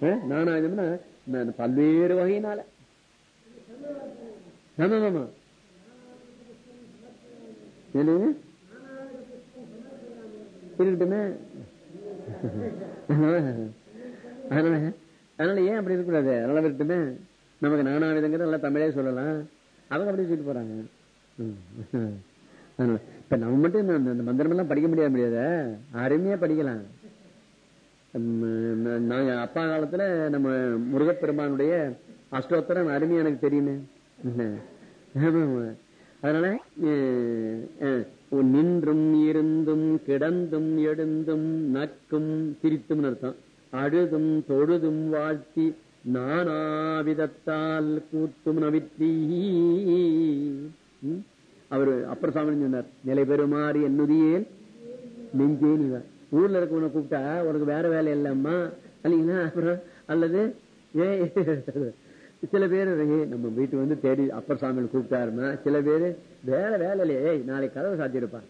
அஹ், நானாயுதம்னா பல்வேறு வகையினால ஆமா ஆமா இருக்கட்டுமே அதனால அதனால ஏன் அப்படி இருக்கக்கூடாது அதனால இருக்கட்டுமே நமக்கு நானாவிதங்கிற நல்லா தமிழே சொல்லலாம் அவங்க அப்படியே சொல்லிட்டு போறாங்க அதனால இப்ப நம்ம மட்டும் இந்த- மந்திரம் எல்லாம் படிக்க முடியாது முடியாத அருமையா படிக்கலாம் நான் அப்பா காலத்துல நம்ம முருகப்பெருமானுடைய அஷ்டோத்தரம் அருமை எனக்கு தெரியுமே. அதனால அஹ், அஹ், நின்றும் இருந்தும் கிடந்தும் எழுந்தும் நக்கும் சிரித்தும் அர்த்தம். அழுதும் தொழுதும் வாழ்த்தி நானாவிதத்தால் கூத்தும் நவித்தி. அவரு அப்பர் சாமி சொன்னார் நிலை பெறுமாறு என்னுதியேன் நெஞ்சே நீ ஊர்ல இருக்கவனை கூப்பிட்டா உனக்கு வேற வேலை இல்லம்மா. இல்லைங்களா அப்புறம்? அல்லது ஏ சில பேர் நம்ம வீட்டு வந்து தேடி அப்பர் சாமியில் கூப்பிட்டாருன்னா சில பேரு வேற வேலை இல்லையே. நாளைக்கு கதவை சாத்திருப்பான்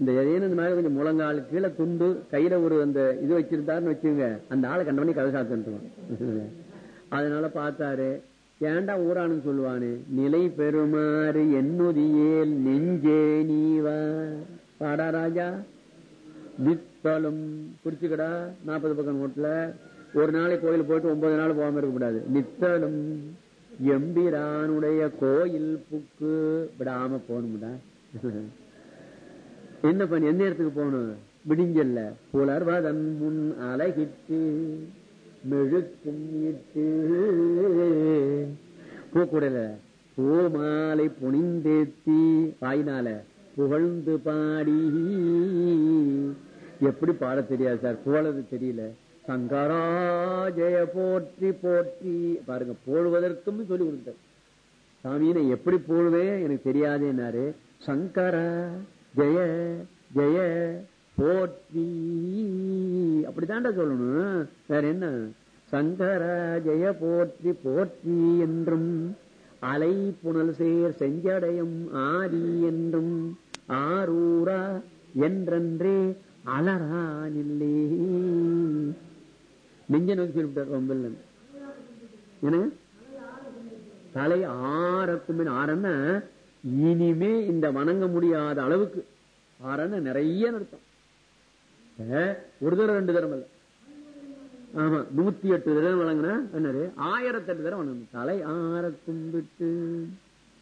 இந்த எதையும் இந்த மாதிரி கொஞ்சம் முழங்கால் கீழே துண்டு கையில ஒரு அந்த இது வச்சிருந்தாருன்னு வச்சுங்க அந்த ஆளை கண்டவனே கதை சாத்துவான் அதனால பார்த்தாரு ஏன்டா ஊரானு சொல்லுவானு? நிலை பெறுமாறு என்னுதியேல் நெஞ்சே நீவா. பாடா ராஜா. நித்தலும் புரிச்சுக்கடா நாற்பது பக்கம் நோட்டுல. ஒரு நாளைக்கு கோயில் போயிட்டு ஒன்பது நாள் போகாம இருக்க கூடாது. நித்தலும் எம்பிரானுடைய கோயில் புக்கு விடாம போகணும்டா. என்ன பண்ணி எந்த இடத்துக்கு போகணும்? விடிஞ்சல்ல. புலர்வதன் முன் அழகிட்டு மெழுக்கும் இட்டு. பூ மாலை புனிந்தேத்தி. வாயினால புகழ்ந்து பாடி. எப்படி பாட தெரியாது சார் புகழது தெரியல. சங்கரா ஜெய போற்றி போற்றி. பாருங்க போடுவதற்கும் சொல்லி கொடுத்தார் சாமியை எப்படி போடுவேன் எனக்கு தெரியாதேனாரு சங்கரா ஜெய ஜெய போற்றி. அப்படித்தான்டா சொல்லணும். வேற என்ன? சங்கரா ஜெய போற்றி போற்றி என்றும் அலை புனல் சேர் செஞ்சடையும் ஆரி என்றும் ஆரூரா என்றென்றே அலரானில்லே நெஞ்ச நோக்கி சொல்லிவிட்டார் ரொம்ப என்ன? தலை ஆறக்கும் ஆறன்னா இனிமே இந்த வணங்க முடியாத அளவுக்கு ஆறன்னா நிறைய நடத்தும் ஒரு தடவை ரெண்டு தடவை இல்ல ஆமா நூத்தி எட்டு தடவை வழங்கினா என்னது? ஆயிரத்தி எட்டு தடவை வணங்கணும் தலை ஆற கும்பிட்டு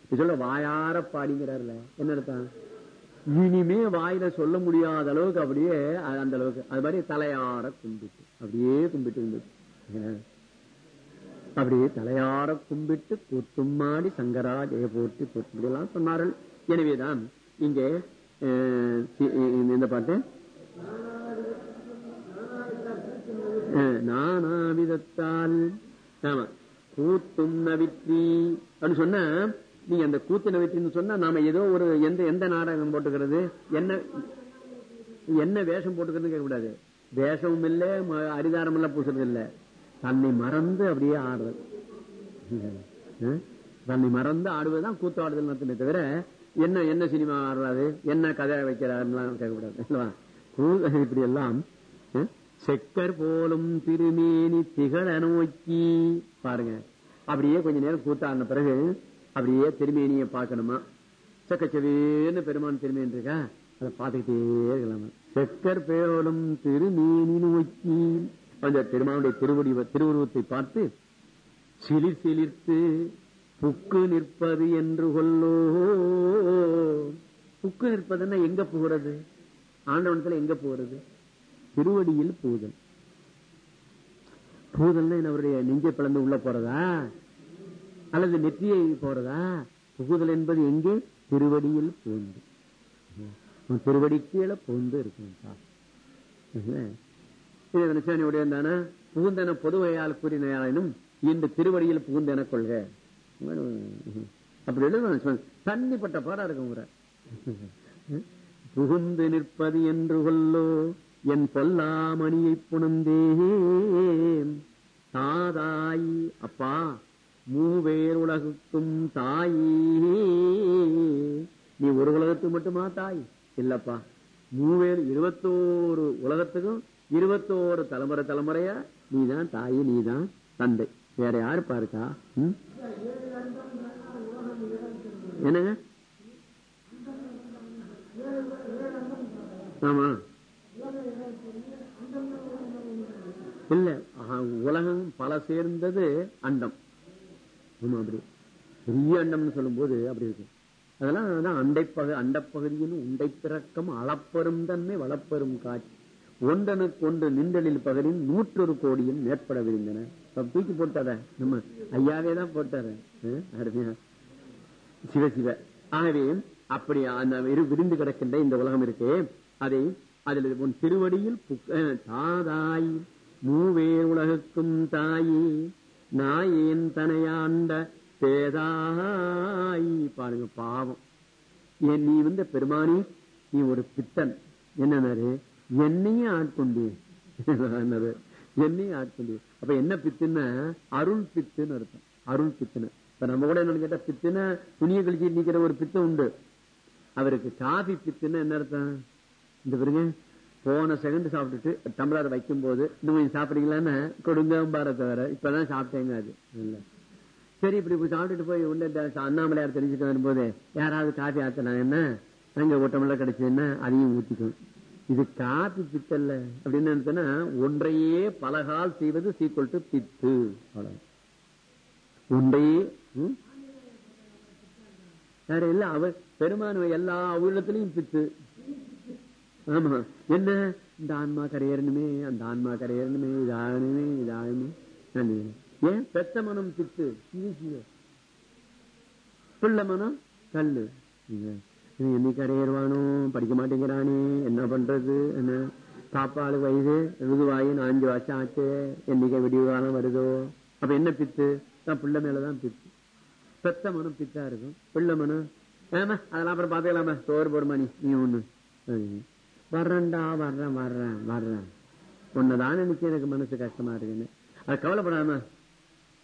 இது சொல்ல வாயார பாடிங்கிறார்ல என்ன அர்த்தம்? இனிமே வாயில சொல்ல முடியாத அளவுக்கு அப்படியே அந்த அளவுக்கு. அது மாதிரி தலையார கும்பிட்டு அப்படியே கும்பிட்டு இருந்தது. அப்படியே தலையார கும்பிட்டு கொத்தும்மாடி சங்கரா ஜெய போற்றி கொத்தும்படியெல்லாம் எல்லாம் சொன்னார்கள். எனவேதான் இங்கே அஹ், இந்த பாட்டு. நானாவிதத்தால் ஆமா கூத்தும் நவிற்றி. அப்படின்னு சொன்ன நீங்க அந்த கூத்தின நவிற்றின்னு சொன்னா நாம ஏதோ ஒரு எந்த எந்த நாடகம் போட்டுக்கிறது? என்ன என்ன வேஷம் போட்டுக்கிறதுன்னு கேட்கக்கூடாது. வேஷமும் இல்ல ம- அரிதாரம் எல்லாம் பூசுறது இல்ல தன்னை மறந்து அப்படியே ஆடுறது. தன்னை மறந்து ஆடுவதுதான் கூத்தாடுதல் நடத்துமே தவிர என்ன என்ன சினிமா ஆடுறாரு? என்ன கதை வைக்கிறாருலாம் கேட்கக்கூடாது. இப்படி எல்லாம் செக்கர் போலும் திருமேனி திகழ நோக்கி. பாருங்க. அப்படியே கொஞ்ச நேரம் கூத்தாடின பிறகு அப்படியே திருமேனியை பார்க்கணுமா? செக்கச்சவேன்னு பெருமான் திருமேனி இருக்கா அதை பார்த்துக்கிட்டே இருக்கலாமா. செக்கர் பேரோடும் திருமேனி நோக்கி அந்த பெருமானுடைய திருவடி திருவுருவத்தை பார்த்து சிலிர் சிலிர்த்து புக்கு நிற்பது என்று கொல்லோ. புக்கு நிற்பதுன்னா எங்க போகிறது? ஆண்டவனத்துல எங்க போகிறது? திருவடியில் பூதல். பூதல்னா என்ன அவருடைய நெஞ்சை பிளந்து உள்ள போறதா? அல்லது நெற்றியை போறதா? புகுதல் என்பது எங்கே? திருவடியில் பூந்து. திருவடி கீழே பூந்து இருக்கும் நிச்சயனுடைய புகுந்தன பொதுவையால் கூறினாலும் இன்று திருவடியில் புகுந்தன கொள்க. அப்படி தண்ணிப்பட்ட பாடா இருக்கும் புகுந்து நிற்பது என்று கொல்லோ என் பொல்லாமணியை புணந்தே தாதாய் அப்பா மூவேர் உலகுக்கும் தாயே. நீ ஒரு உலகத்துக்கு மட்டுமா தாய்? இல்லப்பா. மூவேர் இருபத்தோரு உலகத்துக்கும் இருபத்தோரு தலைமுறை தலைமுறையா? நீதான் தாயி நீதான் தந்தை. வேற யாரு பாருக்கா என்னங்க? ஆமா. இல்ல உலகம் பல சேர்ந்தது அண்டம். ஆமா அப்படி பெரிய அண்டம்னு சொல்லும் போது அப்படி இருக்கும் அதெல்லாம் அதான் அண்டைப்பகு அண்டப்பகுதியின் உண்டை பிறக்கம் அளப்பெரும் தன்மை வளப்பெரும் காட்சி. ஒன்றனுக்கு ஒன்று நின்றலில் பகலின் நூற்றொரு கோடியும் மேற்பட விருந்தன. தூக்கி போட்டார. நம்ம ஐயாவே தான் போட்டார. அருமையா. சிவ சிவ. ஆகவே அப்படி அந்த இரு- விரிந்து கிடக்கின்ற இந்த உலகம் இருக்கு. அதை அதில் உன் திருவடியில் தாதாய் மூவேர் உலகுக்கும் தாயே. நாயின் தனையாண்ட பேதாய். பாருங்க பாவம். ஏன் நீ வந்து பெருமானி? நீ ஒரு பித்தன். என்னன்னாரு என்னையும் ஆட்கொண்டு என்னையும் ஆட்கொண்டு அப்ப என்ன பித்துன்னா அருள் பித்துன்னு அர்த்தம். அருள் பித்துன்னு. இப்ப நம்ம கூட என்னன்னு கேட்டா பித்துன்னா துணியை கழிச்சு நிக்கிற ஒரு பித்து உண்டு. அவருக்கு காபி பித்துன்னா என்ன அர்த்தம்? இந்த பிறகு போன செகண்ட் சாப்பிட்டுட்டு டம்ளர் வைக்கும் போது கொஞ்சம் சாப்பிடுறீங்களான்னு கொடுங்க பார தவிர இப்பதான் சாப்பிட்டேங்க அது. சரி இப்படி சாப்பிட்டுட்டு போய் உள்ள அண்ணாமலையார் தெரிஞ்சுட்டு வரும்போது யாராவது காஃபி ஆத்தலாம் என்ன? அங்க ஒரு டம்ளர் கிடைச்சதுன்னா அதையும் ஊத்திக்கும் இது காபி பித்தல்ல அப்படின்னு நினைச்சேன்னா ஒன்றையே பலகால் செய்வது சீக்குவல் டு பித்து. ஒன்றையே? வேற இல்ல அவர் பெருமான் எல்லா உயிரினத்திலையும் பித்து. ஆமா என்ன? இந்த ஆன்மா கரையேறணுமே அந்த ஆன்மா கரையேறணுமே இதாகணுமே இதாகணுமே. நன்றி. ஏன் பெத்த மனம் பித்து சிவ பிள்ளை மனம் கல்லு. என்னை என்னைக்கு கரையேறுவானோ? படிக்க மாட்டேங்கிறானே. என்ன பண்றது? என்ன? பாப்பாளு வயது ருதுவாயி நான்கு வருஷம் ஆச்சு. என்னைக்கு விடிவு காலம் வருதோ? அப்ப என்ன பித்து தான் பிள்ளை மேலதான் பித்து பெத்த மனம் பித்தா இருக்கும். பிள்ளை மனம் ஏமா அதெல்லாம் அப்புறம் பாத்துக்கலாமா சோறு போடுமா நீ? ஒண்ணு. வர்றேன்டா வர்றேன் வர்றேன் வர்றேன். உன்னதான் நினைச்சு எனக்கு மனசு கஷ்டமா இருக்குன்னு. அது கவலைப்படாம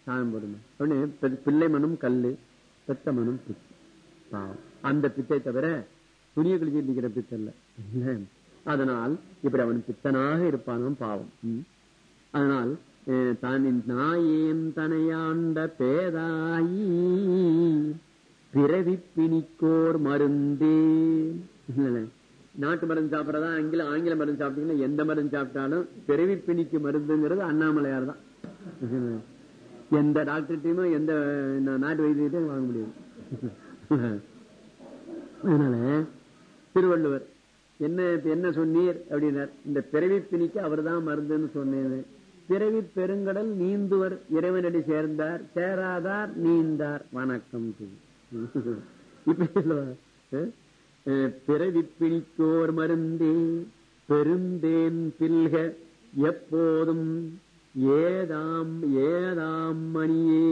சாமி போடுமா உடனே பிள்ளை மனும் கல்லு பெத்த மனும் பித்து பாவம். அந்த பித்தை தவிர துணியை கழிச்சு நிக்கிற பித்தல்ல அதனால் இப்படி அவன் பித்தனாக இருப்பானும் பாவம். அதனால் அஹ், தான் நாயேன் தனையாண்ட பேதாயி பிறவி பிணிக்கோர் மருந்தே. நாட்டு மருந்து சாப்பிடறதா ஆங்கில ஆங்கில மருந்து சாப்பிட்டீங்கன்னா எந்த மருந்து சாப்பிட்டாலும் பிறவி பிணிக்கு மருந்துங்கிறது அண்ணாமலையார் தான். எந்த டாக்டர்கிட்டையுமே எந்த நாட்டு வைத்தியத்தையும் வாங்க முடியாது. அதனால திருவள்ளுவர் என்ன என்ன சொன்னீர்? அப்படின்னார். இந்த பிறவி பிணிக்கு அவர்தான் மருந்துன்னு சொன்னேன். பிறவி பெருங்கடல் நீந்துவர் இறைவனடி சேர்ந்தார் சேராதார் நீந்தார். வணக்கம். இப்ப சொல்லுவா, பிறவி பிணிக்கோர் மருந்தே பெருந்தேன் பில்க எப்போதும் ஏதாம் ஏதாம் மணியே.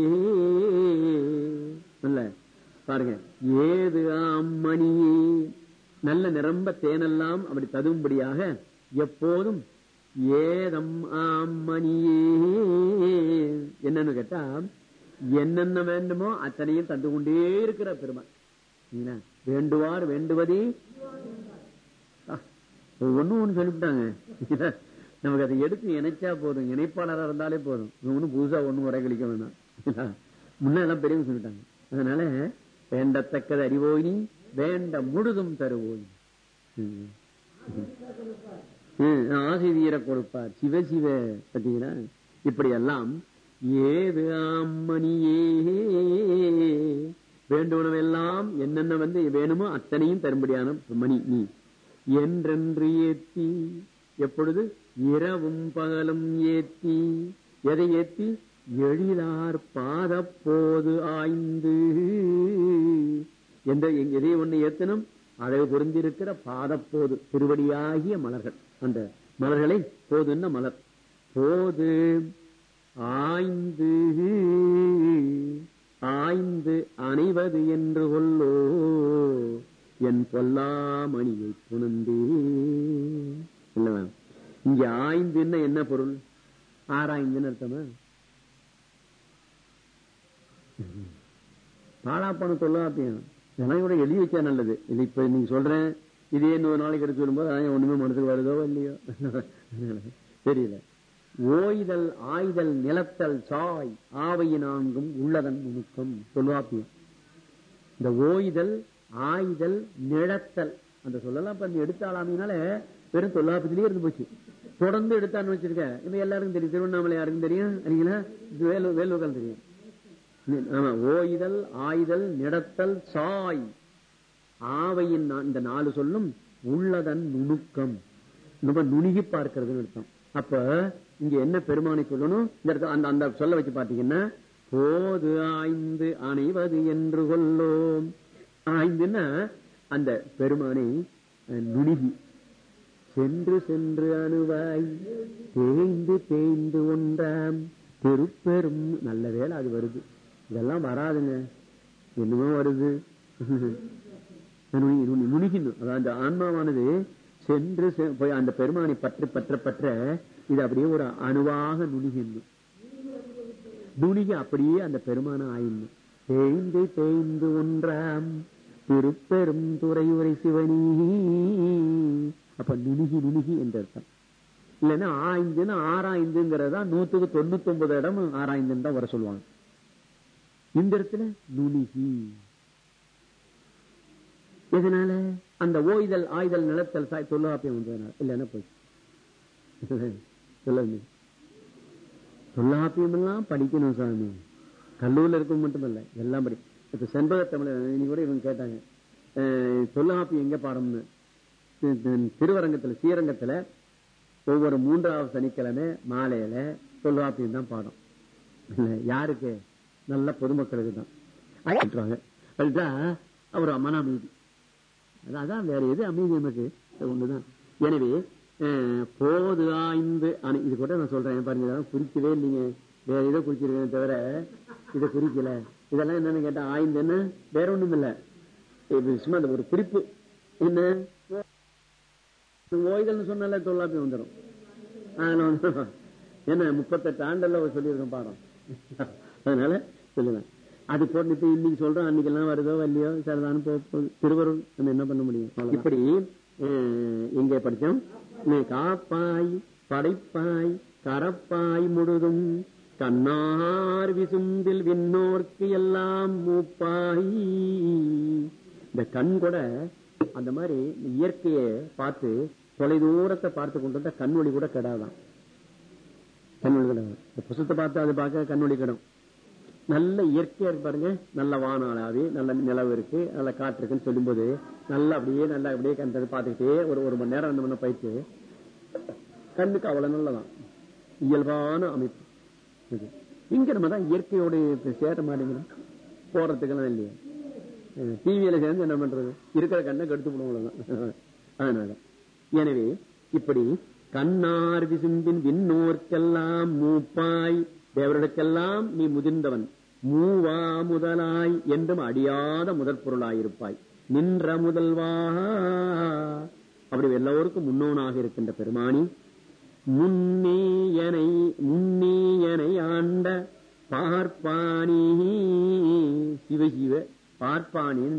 இல்ல பாருங்க ஏது ஆம் மணியே. நல்ல நிரம்ப தேனெல்லாம் அப்படி ததும்படியாக எப்போதும் ஏதம் ஆம் மணியே. என்னன்னு கேட்டா என்னென்ன வேண்டுமோ அத்தனையும் தந்து கொண்டே இருக்கிற பெருமாள் வேண்டுவார் வேண்டுவதி. ஒண்ணு ஒண்ணு சொல்லிவிட்டாங்க. நமக்கு அதை எடுத்து இணைச்சா போதும். இணைப்பாளரா இருந்தாலே போதும். ஒன்னும் புதுசா ஒண்ணும் உரை கழிக்க வேணாம். முன்னெல்லாம் பெரியவங்க சொல்லிட்டாங்க. அதனால வேண்டத்தக்கது அறிவோயினி வேண்ட முழுதும் தருவோய் ஆசி வீர ஆசை கொடுப்பார். சிவ சிவ பார்த்தீங்கன்னா இப்படி எல்லாம் ஏது ஆம்மணியே வேண்டுவனவெல்லாம் என்னென்ன வந்து வேணுமோ அத்தனையும் தரும்படியான மணி நீ. என்றென்று ஏத்தி எப்பொழுது? இரவும் பகலும் ஏத்தி. எதை ஏத்தி? எழிலார் பாதப்போது ஆய்ந்து. எந்த எதை ஒண்ணு ஏத்தனும் அதை பொருந்திருக்கிற பாதப்போது திருவடியாகிய மலர்கள். அந்த மலர்களை போதுன்ன மலர். போது ஆய்ந்து. ஆய்ந்து அணைவது என்று கொல்லோ என் பொல்லாமணியை புணர்ந்தே. இல்லவா இங்க ஆய்ந்துன்னா என்ன பொருள்? ஆராய்ந்துன்னு அர்த்தமா? பாலாப்பண தொல்லாப்பியம். இதெல்லாம் கூட எழுதி வச்சா நல்லது. இது இப்ப நீங்க சொல்றேன் இதே இன்னொரு நாளைக்கு எடுத்து சொல்லும்போது ஒண்ணுமே மனசுக்கு வருதோ இல்லையோ? தெரியல. ஓய்தல் ஆய்தல் நிலத்தல் சாய் ஆவையினான்கும் உள்ளதன் நுணுக்கம். சொல்வாப்பியம் இந்த ஓய்தல் ஆய்தல் நிழத்தல் அந்த சொல்லலாம் இப்ப எடுத்தாலாமினால வெறும் தொல்லாபத்திலேயே இருந்து போச்சு. தொடர்ந்து எடுத்தான்னு வச்சிருக்க இப்ப எல்லாருக்கும் தெரியும். திருவண்ணாமலை யாருக்கும் தெரியும்? அறிங்களா வேலு வேலுவர்கள் தெரியும். ஆமா ஓய்தல் ஆய்தல் நிடத்தல் சாய். ஆவையின் இந்த நாலு சொல்லும் உள்ளதன் நுணுக்கம். நம்ம நுணுகி பார்க்கறதுன்னு அர்த்தம். அப்ப இங்க என்ன பெருமானை சொல்லணும்? இந்த இடத்துல அந்த அந்த சொல்ல வச்சு பாத்தீங்கன்னா போது ஆய்ந்து அணைவது என்று கொள்ளோம். ஆய்ந்துன்னா அந்த பெருமானை நுணுகி சென்று சென்று அணுவாய் தேய்ந்து தேய்ந்து ஒன்றாம் திருப்பெரும் நல்ல வேலை அது வருது. இதெல்லாம் வராதுங்க. என்னமோ வருது. நுணுகினும் அதாவது அந்த ஆன்மாவானது சென்று போய் அந்த பெருமானை பற்று பற்ற பற்ற இது அப்படியே ஒரு அணுவாக நுணுகினும் நுணுகி அப்படியே அந்த பெருமான ஆயிடணும் தேய்ந்து தேய்ந்து ஒன்றாம் திருப்பெரும் துறையுரை சிவனி. அப்ப நுணுகி நுணுகி என்று அர்த்தம். இல்லைன்னா ஆய்ந்துன்னு ஆராய்ந்துங்கிறதா நூத்துக்கு தொண்ணூத்தி ஒன்பது இடம் ஆராய்ந்துன்னு தான் வர சொல்லுவாங்க. இந்த இடத்துல நுணுகி. எதனால? அந்த ஓய்தல் ஆய்தல் நிலத்தல் சாய் தொல்லாப்பியம் வந்ததுனால. இல்லைன்னா போய் சொல்லுங்க தொல்லாப்பியம் எல்லாம் படிக்கணும் சாமி. கல்லூரில் இருக்க மட்டுமல்ல எல்லாம் படி. இப்ப செண்பக தமிழ் இன்னைக்கு கூட இவங்க கேட்டாங்க. தொல்லாப்பியம் எங்க பாடம்னு. திருவரங்கத்துல ஸ்ரீரங்கத்துல ஒவ்வொரு மூன்றாவது சனிக்கிழமை மாலையில தொல்லாப்பியம் தான் பாடம். யாருக்கு? நல்ல பொதுமக்களுக்கு தான். அதுதான் அவர் மன அமைதி அதான் வேற எது அமைதி நமக்கு? ஒண்ணுதான். எனவே போது ஆய்ந்து இது கூட நான் சொல்றேன் பாருங்க குறிக்கவே இல்லைங்க. வேற இதை குறிச்சிருக்கேன் தவிர இதை குறிக்கல. இதெல்லாம் என்னன்னு கேட்டா ஆய்ந்து என்ன? வேற ஒண்ணும் இல்ல. சும்மா அந்த ஒரு குறிப்பு. என்ன? ஓய்தல்னு சொன்னால தொல்லாப்பி வந்துடும் என்ன முப்பத்தெட்டு ஆண்டுல சொல்லியிருக்கேன் பாடம். அதனால சொல்லுவேன். அது போட்டு இன்னைக்கு சொல்றோம் அன்னைக்கு எல்லாம் வருதோ வரலையோ சரிதான் திருவருள் நம்ம என்ன பண்ண முடியும்? இப்படி எங்க படிச்சோம் காப்பாய் படைப்பாய் கரப்பாய் முழுதும் கண்ணார் விசும்பில் விண்ணோர்க்கு எல்லாம் மூப்பாய். இந்த கண் கூட அந்த மாதிரி இயற்கையை பார்த்து தொலைதூரத்தை பார்த்து கொண்டு வந்தா கண்ணொளி கூட கெடாதான். கண்ணொளி கிடாது. புசத்தை பார்த்து அது பார்க்க கண்ணொளி கிடும். நல்ல இயற்கையா இருக்கு பாருங்க. நல்ல வானாளாவே நல்ல நிலவு இருக்கு நல்ல காற்று இருக்குன்னு சொல்லும்போது நல்லா அப்படியே நல்லா அப்படியே கண்டது பார்த்துக்கிட்டே ஒரு ஒரு மணி நேரம் ரெண்டு மணி நேரம் பயிற்சி கண்ணுக்கு அவ்வளவு நல்லதான் இயல்பான அமைப்பு. இது. இங்க நம்ம தான் இயற்கையோடு சேர மாட்டேங்கிறோம் போறதுக்கெல்லாம் இல்லையா. டிவியில சேர்ந்து என்ன பண்றது? இருக்கிற கண்ணை கெடுத்து போடுவோம் அதனால. எனவே இப்படி கண்ணார் விசும்பின் விண்ணோர்க்கெல்லாம் மூப்பாய் தேவர்களுக்கெல்லாம் நீ முதிர்ந்தவன். மூவா முதலாய் என்றும் அடியாத முதற் பொருளாயிருப்பாய் நின்ற முதல்வா. அப்படி எல்லோருக்கும் முன்னோனாக இருக்கின்ற பெருமானி முன்னேயனை முன்னேயனை ஆண்ட பார்ப்பானி. சிவசிவ பார்ப்பானின்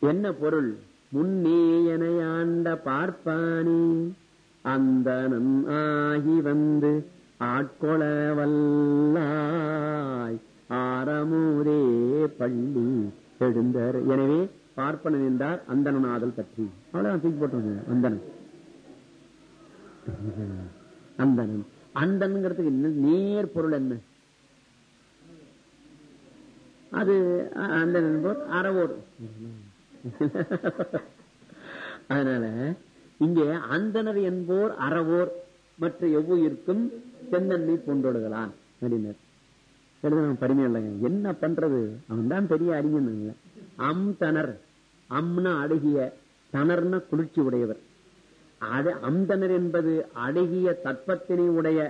என்ன பொருள்? முன்னேயனை ஆண்ட பார்ப்பானி. அந்தனம் ஆகி வந்து ஆட்கொள வல்லாய் ஆரமூரே பள்ளி எழுந்தர். எனவே பார்ப்பனன் என்றார் அந்தனாதல் பற்றி. அவ்வளவு தூக்கி போட்டு அந்தனன் அந்தனன் அந்தனுங்கிறதுக்கு என்ன நேர் பொருள் என்ன? அது அந்த என்போர் அறவோர் அதனால இங்கே அந்தனர் என்போர் அறவோர் மற்ற எவ்வுயிர்க்கும் செந்தன்மை பூண்டோடுகளான் அப்படின்னார். பரிமை இல்லைங்க. என்ன பண்றது? அவன் தான் பெரிய அறிஞன் அம் தனர் அம்னா அழகிய தனர்னா குளிர்ச்சி உடையவர். அது அம்தனர் என்பது அழகிய தற்பத்தினை உடைய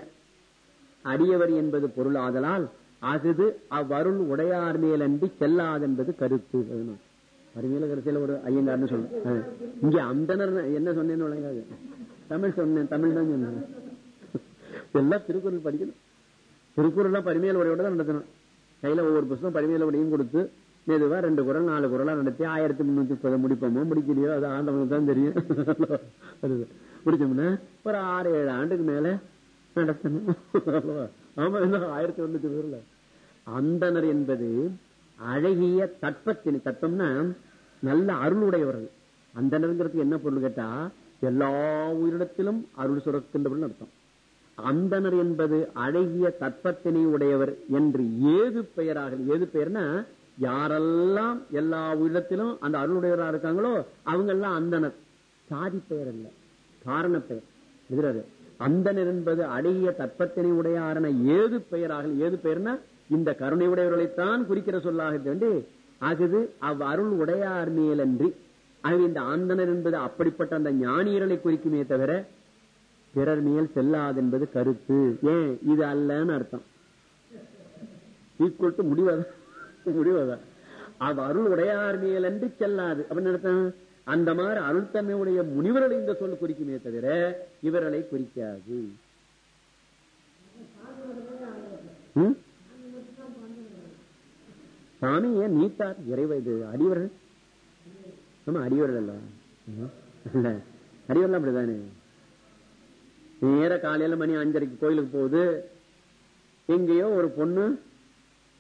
அடியவர் என்பது பொருள். ஆதலால் அது அவ்வருள் உடையார் மேலன்றி செல்லாதென்பது கருத்து. அருமையில கருத்துல ஒரு ஐயங்கார்னு சொல்லுங்க இங்க அந்தனர் என்ன சொன்னேன்னு தமிழ் சொன்னேன் தமிழ் தான் சொன்னேன். எல்லாம் திருக்குறள் படிக்கணும்? திருக்குறள் பரிமையல் உடையோட தான் நடத்தணும். கையில ஒவ்வொரு புத்தகம் பரிமையல் உடையும் கொடுத்து மெதுவா ரெண்டு குரல் நாலு குரலா நடத்தி ஆயிரத்தி முன்னூத்தி முப்பது முடிப்போமோ முடிக்கலையோ? அது ஆண்டவனுக்கு தான் தெரியும். முடிச்சோம்னா ஒரு ஆறு ஏழு ஆண்டுக்கு மேல நடத்தணும். ஆமா என்ன ஆயிரத்தி ஒண்ணுக்கு பேர்ல அந்தனர் என்பது அழகிய தட்பத்தின் தட்பம்னா நல்ல அருளுடையவர்கள். அந்தனருங்கிறதுக்கு என்ன பொருள் கேட்டா எல்லா உயிரிடத்திலும் அருள் சுரக்கின்றவர்கள் அர்த்தம். அந்தனர் என்பது அழகிய தற்பத்தினை உடையவர் என்று ஏது பெயராக ஏது பெயர்னா யாரெல்லாம் எல்லா உயிரத்திலும் அந்த அருளுடையவராக இருக்காங்களோ அவங்க எல்லாம் அந்தனர். சாதி பெயர் அல்ல காரண பெயர். எதிராரு அந்தனர் என்பது அழகிய தற்பத்தினை உடையாரன ஏது பெயராக ஏது பெயர்னா இந்த கருணை உடையவர்களைத்தான் குறிக்கிற சொல்லாக வேண்டி ஆகுது அவ் அருள் உடையார் மேலன்றி. ஆகவே இந்த ஆந்தனர் என்பது அப்படிப்பட்ட அந்த ஞானியர்களை குறிக்குமே தவிர பிறர் மேல் செல்லாது என்பது கருத்து. ஏன்? இது அல்லன்னு அர்த்தம். ஈக்குவல் டு முடிவதா? முடிவதா? அவ் அருள் உடையார் மேல் என்று செல்லாது. அப்படின்னு அர்த்தம்? அந்த மாதிரி அருள் தன்மையுடைய முனிவர்களை இந்த சொல் குறிக்குமே தவிர இவர்களை குறிக்காது. ம்? சாமி ஏன் நீத்தார்? இறைவ இது அடிவர்கள்? ஆமா அடிவர்கள் அல்ல. அடிவர்கள் அப்படிதானே? நேர காலையில மணி அஞ்சரைக்கு கோயிலுக்கு போகுது. எங்கேயோ ஒரு பொண்ணு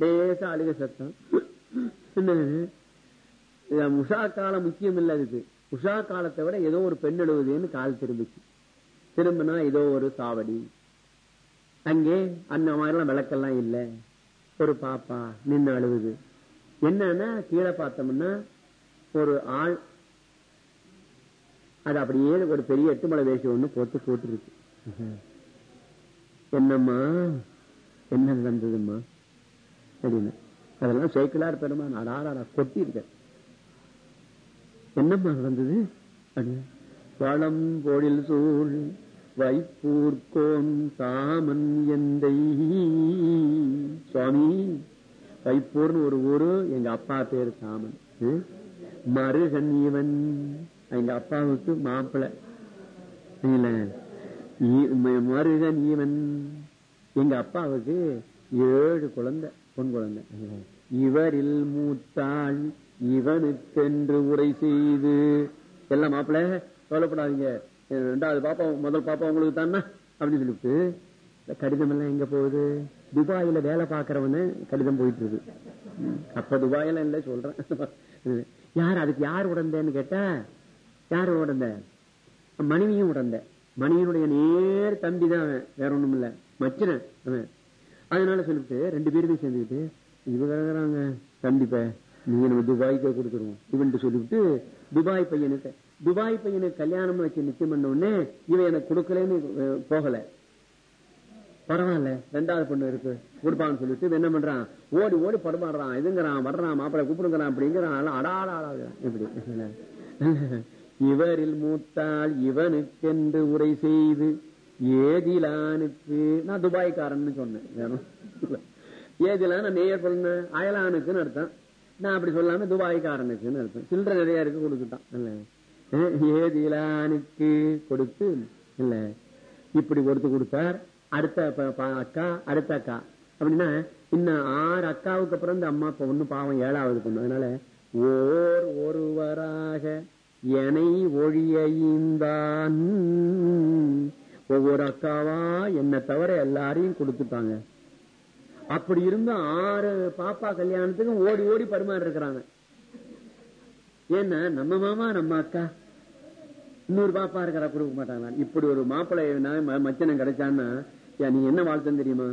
லேச அழுக சத்தம். உஷா காலம் முக்கியம் இல்ல அதுக்கு. உஷா காலத்தை விட ஏதோ ஒரு பெண் எழுவதுன்னு கால் திரும்பிச்சு. திரும்பினா ஏதோ ஒரு சாவடி. அங்கே அந்த மாதிரிலாம் விளக்கெல்லாம் இல்ல. ஒரு பாப்பா நின்று அழுவுது என்னன்னா கீழே பார்த்தோம்னா ஒரு ஆள். அது அப்படியே ஒரு பெரிய எட்டு மலை வேஷம் ஒண்ணு போட்டு போட்டு இருக்கு என்னம்மா? என்ன நடந்ததும்மா? அப்படின்னு. அதெல்லாம் சைக்கிளார் பெருமான் அடாரா கொட்டி இருக்க என்னம்மா நடந்தது? அப்படின்னு. வளம் பொழில் சூழ் வைப்பூர்கோன் தாமன் எந்தை. சுவாமி வைப்பூர்னு ஒரு ஊரு எங்க அப்பா பேரு தாமன் மருகன் இவன். எங்க அப்பாவுக்கு மாப்பிள்ளை. மருகன் இவன் எங்க அப்பாவுக்கு ஏழு குழந்தை பொன் குழந்தை. இவரில் மூத்தாள் இவனுக்கென்று உரை செய்து. எல்லாம் மாப்பிள்ள கவலைப்படாதீங்க. ரெண்டாவது பாப்பா முதல் பாப்பா உங்களுக்கு தானே? அப்படின்னு சொல்லிட்டு கடிதம் எல்லாம் எங்க போகுது? துபாயில வேலை பாக்குறவனு கடிதம் போயிட்டு இருக்கு அப்ப துபாயில இல்ல சொல்றேன். யார் அதுக்கு யார் உடந்தேன்னு கேட்டா யார் உடந்த? மனைவியும் உடந்த. மனைவியினுடைய நேர் தம்பி தான் அவன். வேற ஒண்ணும் இல்ல மச்சினன் அவன் அதனால சொல்லிட்டு ரெண்டு பேருமே சேர்ந்துக்கிட்டு இவங்க கண்டிப்பா நீங்க நம்ம துபாய்க்கே கொடுத்துருவோம் இவன்ட்டு சொல்லிவிட்டு துபாய் பையனுக்கு துபாய் பையனுக்கு கல்யாணம் வச்சு நிச்சயம் பண்ண உடனே இவன் எனக்கு கொடுக்கலன்னு போகல பரவாயில்ல ரெண்டாவது பொண்ணு இருக்கு கொடுப்பான்னு சொல்லிட்டு என்ன பண்றான் ஓடி ஓடி படுமாடுறான் இதுங்கிறான் வர்றான் மாப்பிள்ளை கூப்பிடுங்கிறான் அப்படிங்கிறான் எல்லாம் அடாடா இப்படி இவரில் மூத்தால் இவனுக்கென்று உரை செய்து ஏதிலானுக்கு நான் துபாய்க்காரன்னு சொன்னேன். ஏதிலான நேயர் பொண்ணு அயலானுக்குன்னு அர்த்தம். நான் அப்படி சொல்லாம துபாய்க்காரனுக்குன்னு அர்த்தம். சில்லற நிறைய இருக்கு கொடுத்துட்டான். இல்ல. ஏதிலானுக்கு கொடுத்து இல்ல. இப்படி கொடுத்து கொடுத்தார். அடுத்த ப- அக்கா அடுத்த அக்கா. அப்படின்னா இன்னும் ஆறு அக்காவுக்கு அப்புறம் இந்த அம்மா பொண்ணு பாவம் ஏழாவது பொண்ணு. அதனால ஓர் ஒருவராக எனை ஒழியைந்தான் ஒவ்வொரு அக்காவா என்ன தவிர எல்லாரையும் கொடுத்துட்டாங்க. அப்படி இருந்த ஆறு பாப்பா கல்யாணத்துக்கும் ஓடி ஓடி பரிமாறி இருக்கிறாங்க. ஏன்னா நம்ம மாமா நம்ம அக்கா? இன்னொரு பாப்பா இருக்கிறா கொடுக்க மாட்டாங்க இப்படி ஒரு மாப்பிள்ளை ம- மச்சனம் கிடைச்சான்னா நீ என்ன வாழ்த்தம் தெரியுமா?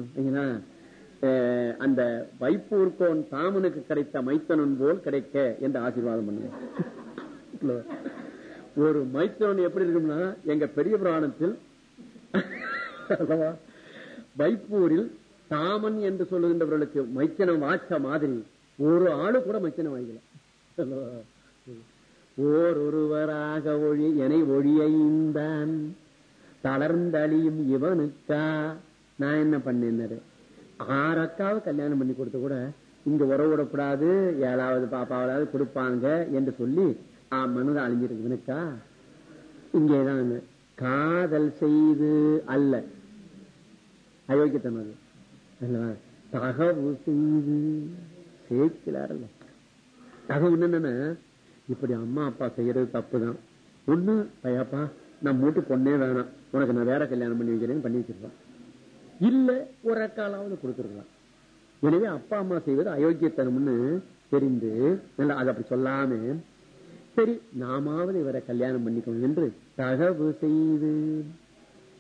அஹ், அந்த வைப்பூர்கோன் தாமனுக்கு கிடைத்த மைத்தனன் போல் கிடைக்க என்று ஆசீர்வாதம் பண்ணுங்க. ஒரு மைத்தனன் எப்படி இருக்கும்னா எங்க பெரிய புராணத்தில் வைப்பூரில் தாமன் என்று சொல்லுகின்றவர்களுக்கு மைத்தனம் வாச்ச மாதிரி. ஒரு ஆளு கூட மைத்தனம் வாங்கல. ஓர் ஒருவராக ஒழி என ஒழியைந்தான். தளர்ந்தழியும் இவனுக்கா? நான் என்ன பண்ணேன்னாரு ஆறக்காவது கல்யாணம் பண்ணி கொடுத்த கூட இங்க உறவுடப்படாது ஏழாவது பாப்பாவது கொடுப்பாங்க என்று சொல்லி மனதை அழிஞ்சிருக்கு. இவனுக்கா இங்கேதான் காதல் செய்து அல்ல. அயோக்கியத்தனம் அது. அல்லவா? தகவு செய்து சேர்க்கிறாரல்ல தகவு என்னன்னா இப்படி அம்மா அப்பா செய்யறது தப்புதான். ஒண்ணு பையாப்பா நம்ம வீட்டு பொண்ணே வேணாம். உனக்கு நான் வேற கல்யாணம் பண்ணி வைக்கிறேன்னு பண்ணி வச்சிருக்கான் இல்ல ஒரு அக்காலாவது கொடுத்துருக்கலாம். எனவே அப்பா அம்மா செய்வது அயோக்கியத்தனம்னு தெரிந்து நல்லா அதை அப்படி சொல்லாம சரி நாமாவது இவரை கல்யாணம் பண்ணிக்கணும் என்று தகவு செய்து.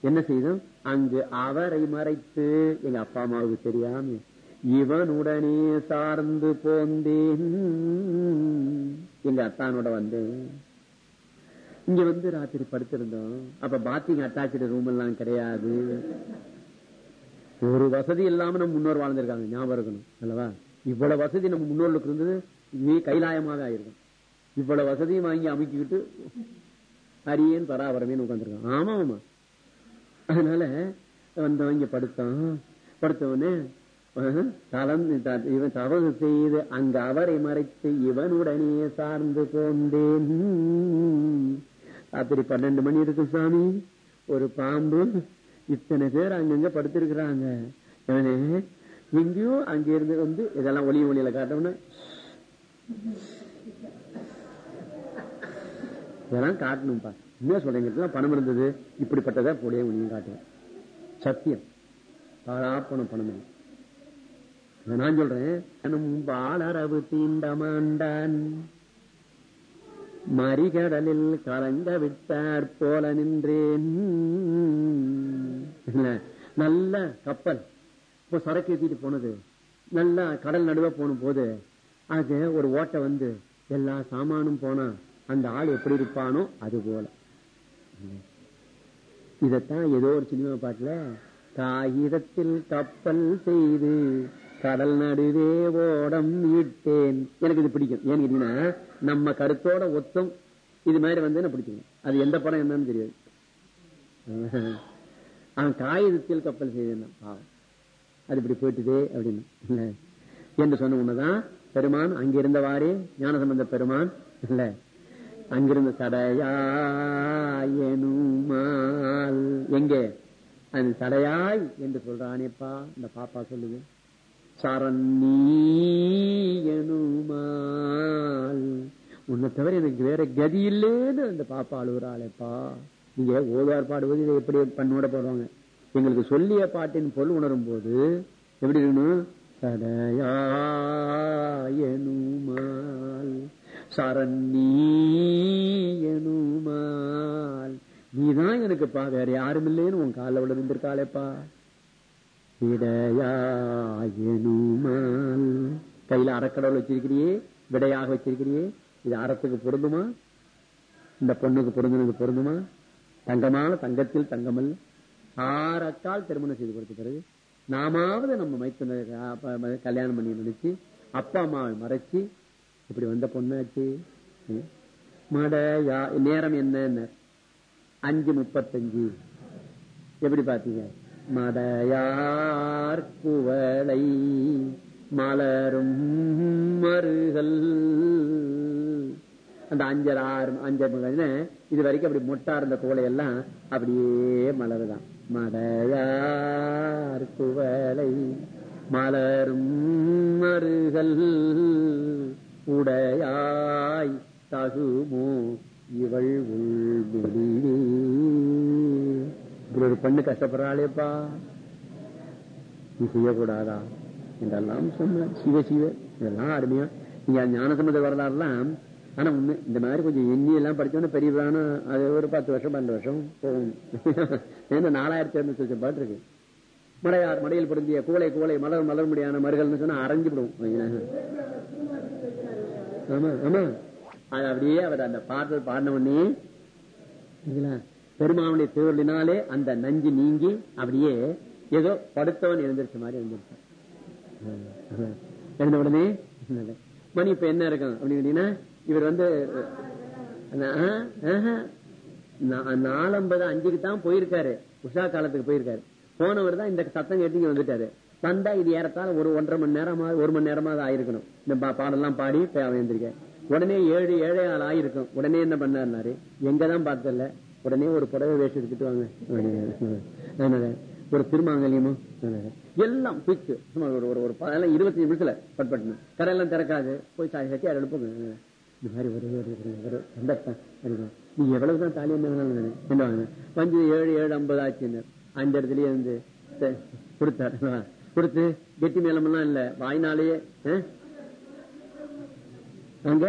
என்ன செய்தோம்? அங்கு அவரை மறைத்து எங்க அப்பா அம்மாவுக்கு தெரியாம இவனுடனே சார்ந்து போந்தேன். எங்க அத்தானோட வந்தேன். இங்க வந்து ராத்திரி படுத்திருந்தோம். அப்ப பாத்திங் அட்டாச்சு ரூம் எல்லாம் கிடையாது. ஒரு வசதி இல்லாம நம்ம முன்னோர் வாழ்ந்திருக்காங்க ஞாபகம் இருக்கணும் அல்லவா? இவ்வளவு வசதி நம்ம முன்னோர்களுக்கு இருந்தது இதே கைலாயமாக ஆயிருக்கும். இவ்வளவு வசதியும் வாங்கி அமைக்கிக்கிட்டு அரியேன் பராபரமேன்னு உட்காந்துருக்கான் ஆமா ஆமா. அதனால வந்தவங்க படுத்தான். படுத்தவனே கலந்து இவன் தவறு செய்து அங்க அவரை மறைத்து இவனுடனே சார்ந்து போந்தேன் ராத்திரி பன்னெண்டு மணி இருக்கு சாமி ஒரு பாம்பு இத்தனை பேர் அங்கங்க படுத்திருக்கிறாங்க. இங்கேயும் அங்க இருந்து வந்து இதெல்லாம் ஒளி ஒளியில காட்டோம்னா இதெல்லாம் காட்டணும்ப்பா என்ன சொல்றீங்க? பணம் இருந்தது. இப்படிப்பட்டதா போடைய உன்னையும் காட்டுவேன். சத்தியம். பாழாப்பணம் பணம் நான் சொல்றேன். பாலரவு தீண்டமாண்டான். மறிகடலில் கலங்க விட்டார் போல நின்றேன். நல்ல கப்பல். இப்போ சரக்கு ஏத்திட்டு போனது. நல்லா கடல் நடுவே போன போது அது ஒரு ஓட்டை வந்து எல்லா சாமானும் போனா அந்த ஆள் எப்படி இருப்பானோ அது போல இதத்தான் ஏதோ ஒரு சினிமா பாட்டுல காகிதத்தில் கப்பல் செய்து கடல் நடுவே ஓடம் ஈட்டேன் எனக்கு இது பிடிக்கும். ஏன்னு கேட்டீங்கன்னா நம்ம கருத்தோட ஒத்தம் இது மாதிரி வந்து என்ன பிடிச்சிக்கணும் அது எந்த படம் என்னன்னு தெரியாது. அவன் காகிதத்தில் கப்பல் செய்தான் பாவம். அது இப்படி போயிட்டுதே அப்படின்னு. என்று சொன்ன உண்மைதான் பெருமான் அங்கிருந்தவாறே ஞானசம்பந்த பெருமான். இல்ல. அங்கிருந்த தடையாயனுமால் எங்கே? அது தடையாய் என்று சொல்றானேப்பா இந்த பாப்பா சொல்லுது. சரண்யனுமால் உன்னை தவிர எனக்கு வேற கதி இல்லேன்னு அந்த பாப்பா அழுகுறாளேப்பா. நீங்க ஓதார் பாடுவது இதை எப்படி பண்ணோட போடுவாங்க. எங்களுக்கு சொல்லிய பாட்டின் பொருள் உணரும் போது எப்படி இருக்கணும்? சடையாயனுமால் சரண்யனுமால் நீதான் எனக்குப்பா வேற யாரும் இல்லைன்னு உன் காலில் விட இருந்திருக்காளேப்பா விடையாயனுமால். கையில அறக்கடவுள் வச்சிருக்கிறியே விடையாக வச்சிருக்கிறியே இது அறத்துக்கு பொருந்துமா? இந்த பொண்ணுக்கு பொருந்தினது பொருந்துமா? தங்கமான தங்கத்தில் தங்கமல் ஆறக்கால் திருமணம் செய்து கொடுத்த பிறகு நாமாவது நம்ம மைத்துன கல்யாணம் பண்ணி நினைச்சு அப்பா அம்மாவை மறைச்சு இப்படி வந்த பொண்ணாச்சு? மடையா நேரம் என்ன அஞ்சு முப்பத்தஞ்சு. எப்படி பாத்தீங்க மடையார் குவளை மலரும் மருகல். அந்த அஞ்சர் ஆறு அஞ்சரை இது வரைக்கும் அப்படி மொட்டா இருந்த குவளை எல்லாம் அப்படியே மலருதான். மடையார் குவளை மலரும் மருகல். உடையாய் தகுமோ இவள் உள்வெளிவே இப்படி ஒரு பெண்ணு கஷ்டப்படுறாளேப்பா. நீ செய்யக்கூடாதா? என்றெல்லாம் சொன்ன சிவ சிவ. இதெல்லாம் அருமையா. நீங்க வரலாறு வரலாறுலாம். ஆனா உண்மை இந்த மாதிரி கொஞ்சம் எண்ணி எல்லாம் படிச்சோன்னா பெரிய பிராணம் அது ஒரு பத்து வருஷம் பன்னெண்டு வருஷம் போகும். ஏன்னா நாலாயிரத்தி இருநூத்தி வருஷம் பாட்டு இருக்கு மடையார் மடையில் பொருந்திய கூலை கூலை மலர் மலர் முடியான மருகல்னு சொன்னா அரைஞ்சு விடும். ஆமா ஆமா. அது அப்படியே அவர் அந்த பாடல் பாடின உடனே பெருமாவுடைய திருவள்ளினாலே அந்த நஞ்சு நீங்கி அப்படியே ஏதோ படுத்தவன் எழுந்திருச்ச மாதிரி எழுந்திருச்சான் எழுந்த உடனே மணி இப்ப என்ன இருக்கும் அப்படின்னு இவர் வந்து நாலம்பது அஞ்சுக்கு தான் போயிருக்காரு. உஷா காலத்துக்கு போயிருக்காரு. போனவர் தான் இந்த சத்தம் கேட்டு வந்துட்டாரு. வந்தா இது ஏறத்தால் ஒரு ஒன்றரை மணி நேரமா ஒரு மணி நேரமாவது ஆயிருக்கணும். இந்த பாடெல்லாம் பாடி எழுந்திருக்க உடனே ஏழு ஏழே நாள் ஆயிருக்கும். உடனே என்ன பண்ணாரு எங்கதான் பார்த்தல உடனே ஒரு புடவை வேஷம் எடுத்துட்டு வாங்க. ஒரு திருமாங்கல்யமும் எல்லாம் குயிக்கு சும்மா ஒரு ஒரு ஒரு இருபத்தி நிமிஷத்துல பட் பட்டணும் கரையெல்லாம் திறக்காது. போய் சாய் சட்டி அதை எழுப்புங்க இந்த மாதிரி ஒரு ஒரு சந்தர்ப்பம் நீ எவ்வளவுதான் தாலி என்ன என்ன வாங்க பஞ்சு ஏழு ஏழு ஐம்பது ஆச்சுன்னு. அந்த இடத்துலயே வந்து கொடுத்தாரு. கொடுத்து கெட்டி மேலமெல்லாம் இல்ல. வாய்னாலேயே அங்க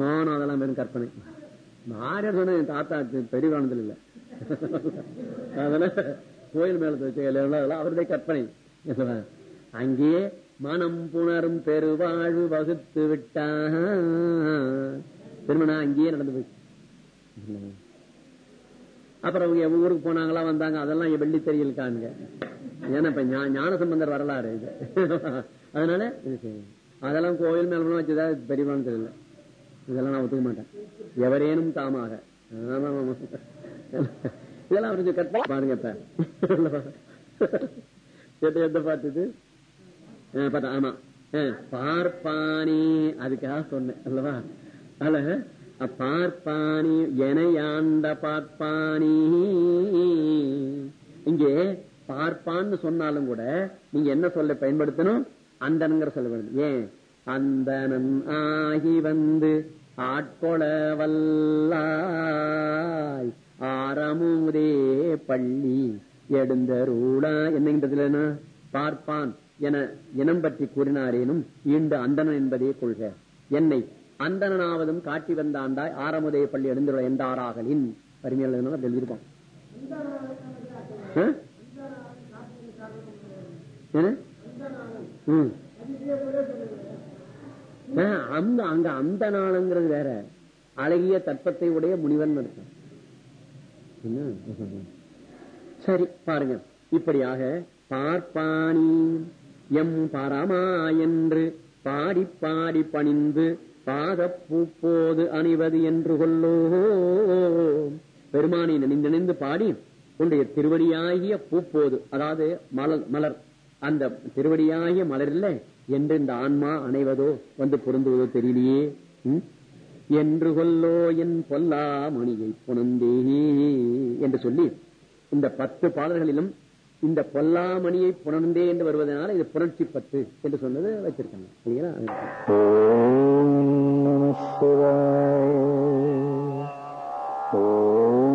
நானும் அதெல்லாம் வெறும் கற்பனை. மாறியார் சொன்ன தாத்தா பெரிய இல்ல. அதனால கோயில் மேலத்தை வச்ச அதெல்லாம் அவருடைய கற்பனை. அங்கேயே மனம் புணரும் பெருவாழ்வு வகுத்து விட்டா திருமணம் அங்கேயே நடந்து போச்சு அப்புறம் அவங்க ஊருக்கு போனாங்களா வந்தாங்க அதெல்லாம் வெள்ளி தெரியல் காணுங்க ஏன்னா இப்ப ஞான சம்பந்தர் வரலாறு இது. அதனால அதெல்லாம் கோயில் மேலாம் வச்சதா பெரியவான்னு தெரியல. இதெல்லாம் நான் ஒத்துக்க மாட்டேன். எவரேனும் தாமாக. இதெல்லாம் அவருக்கு கற்பனை பாருங்க இப்ப. எந்த எந்த பாட்டு இது பார்த்தா, ஆமா. பார்ப்பானி அதுக்காக சொன்னேன் அல்லவா? அல்ல பார்ப்பானி என யாண்ட பார்ப்பானி இங்கே பார்ப்பான்னு சொன்னாலும் கூட நீங்க என்ன சொல்ல பயன்படுத்தணும்? அந்தனங்கிற சொல்ல வேண்டும் ஏன்? அந்தனன் ஆகி வந்து ஆட்கொள வல்லாய் ஆரமுதே பள்ளி எடுந்தருளா. என்னங்கிறதுல என்ன? பார்ப்பான் என இனம் பற்றி கூறினாரேனும் ஈண்டு அந்தணன் என்பதே கொள்க. என்னை அந்தணனாவதும் காட்டி வந்தாண்டாய் ஆரமுதய பள்ளி எழுந்துள்ள என்றாராகலின். வறுமையாளர் அப்படி எழுதியிருப்பான். அந்த அங்க அந்த நாளங்கிறது வேற. அழகிய தற்பத்தை உடைய முனிவன் இருக்கான். சரி பாருங்க. இப்படியாக பார்ப்பானி எம் பரமா என்று பாடி பாடி பணிந்து பாதப்பூப்போது அணிவது என்று கொல்லோ பெருமானை நினைந்து நினைந்து பாடி உன்னுடைய திருவடியாகிய பூப்போது அதாவது மலர் மலர். அந்த திருவடியாகிய மலரில் என்று இந்த ஆன்மா அணைவதோ வந்து பொருந்துவதோ தெரியலையே. என்று கொல்லோ என் பொல்லா மணியை புணந்தே என்று சொல்லி இந்த பத்து பாடல்களிலும் இந்த பொல்லாமணியை புணர்ந்தே என்று வருவதனால இது புரட்சி பத்து என்று சொன்னது வச்சிருக்காங்க. இல்லைங்களா ஓம் நம சிவாய. ஓம்